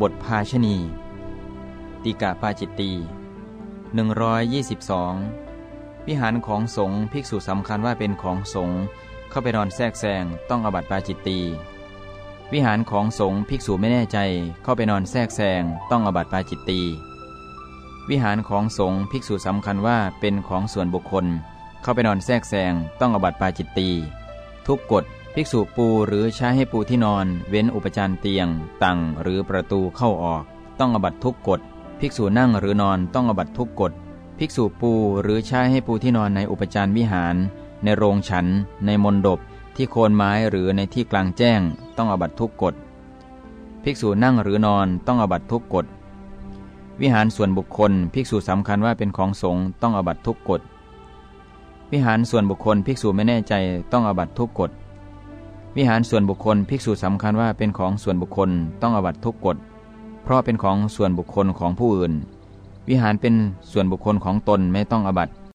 บทภาชณีติกะปาจิตตี122 วิหารของสงฆ์ภิกษุสำคัญว่าเป็นของสงฆ์เข้าไปนอนแทรกแซงต้องอบัติปาจิตตีวิหารของสงฆ์ภิกษุไม่แน่ใจเข้าไปนอนแทรกแซงต้องอบัติปาจิตตีวิหารของสงฆ์ภิกษุสำคัญว่าเป็นของส่วนบุคคล เข้าไปนอนแทรกแซงต้องอบัติปาจิตตีทุกกฎ ภิกษุปูหรือใช้ให้ปูที่นอน เว้นอุปจารเตียง ตังหรือประตูเข้าออก ต้องอบัตทุกกฎ ภิกษุนั่งหรือนอนต้องอบัตทุกกฎ ภิกษุปูหรือใช้ให้ปูที่นอนในอุปจารวิหาร ในโรงฉัน ในมณฑบที่โคนไม้หรือในที่กลางแจ้ง ต้องอบัตทุกกฎ ภิกษุนั่งหรือนอนต้องอบัตทุกกฎ วิหารส่วนบุคคล ภิกษุสำคัญว่าเป็นของสงฆ์ต้องอบัตทุกกฎ วิหารส่วนบุคคลภิกษุไม่แน่ใจต้องอบัตทุกกฎ วิหารส่วนบุคคลภิกษุสำคัญว่าเป็นของส่วนบุคคลต้องอบัตทุกกฎ เพราะเป็นของส่วนบุคคลของผู้อื่น วิหารเป็นส่วนบุคคลของตนไม่ต้องอบัต